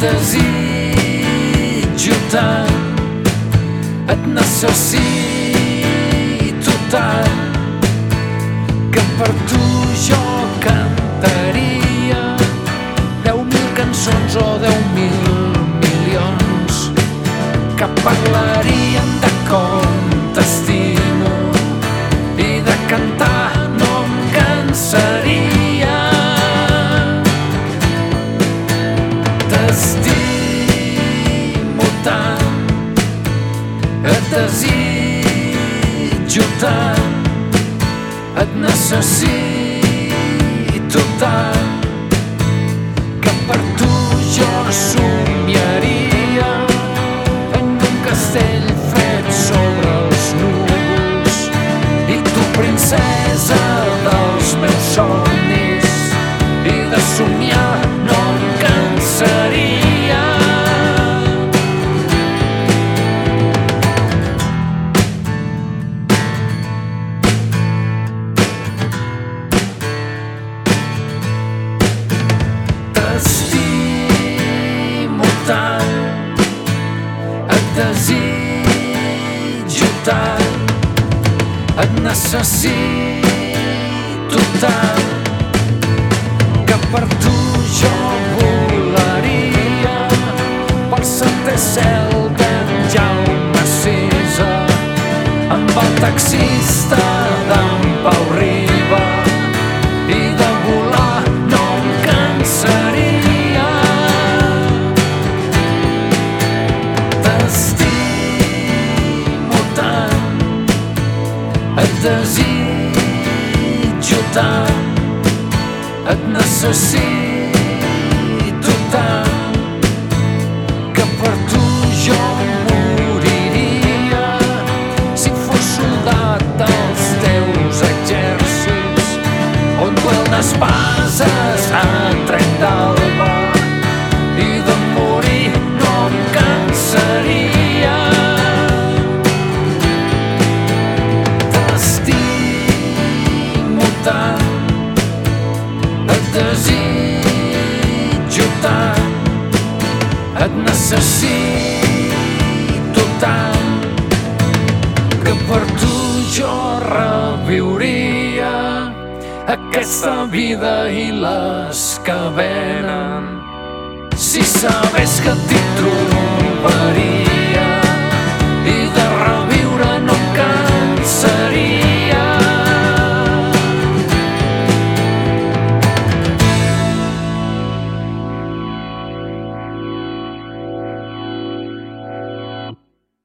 desitjo tant, et necessito tant, que per tu jo cantaria desitjo tant, et necessito tant, que per tu jo somiaria. En un castell fet sobre els núvols i tu princesa dels meus somnis et necessito tant que per tu jo volaria pel santer cel d'en Jaume Cisa amb el taxista d'en Pau Riba i de volar no em cansaria. T'estimo et desitjo tant et desitjo tant et necessito tant que per tu jo reviuria aquesta vida i les que venen. Si sabés que t'hi trobaria